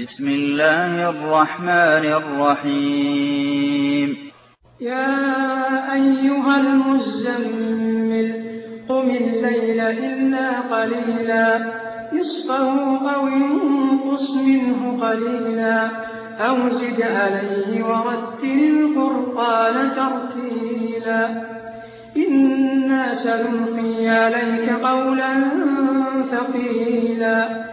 بسم الله الرحمن الرحيم. يا أيها المزمل قم الليل إلا قليلا. نصفه أو ينقص منه قليلا. أو زد عليه ورتل القرآن ترتيلا. إنا سنلقي عليك قولا ثقيلا.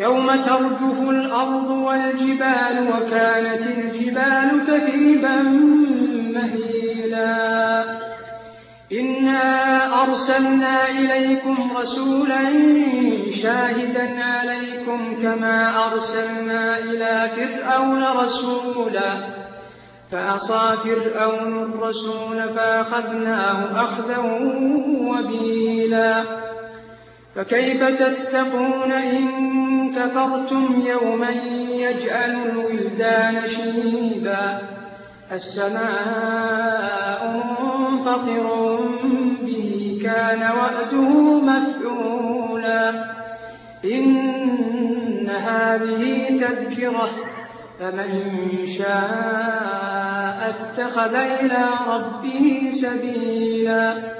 يوم ترجف الأرض والجبال وكانت الجبال كثيبا مهيلا. إنا أرسلنا إليكم رسولا شاهدا عليكم كما أرسلنا إلى فرعون رسولا. فعصى فرعون الرسول فأخذناه أخذا وبيلا. فكيف تتقون إن كفرتم يوما يجعل الولدان شيبا السماء منفطر به كان وأده مفعولا. إن هذه تذكرة فمن شاء اتخذ إلى ربه سبيلا.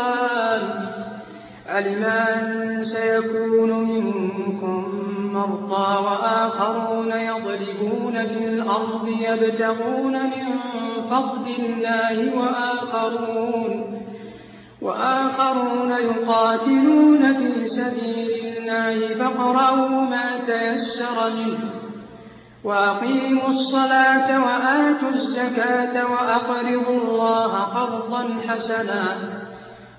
القرآن علم أن سيكون منكم مرضى وآخرون يضربون في الأرض يبتغون من فضل الله وآخرون, وآخرون يقاتلون في سبيل الله فاقرأوا ما تيسر منه وأقيموا الصلاة وآتوا الزكاة وأقرضوا الله قرضا حسنا.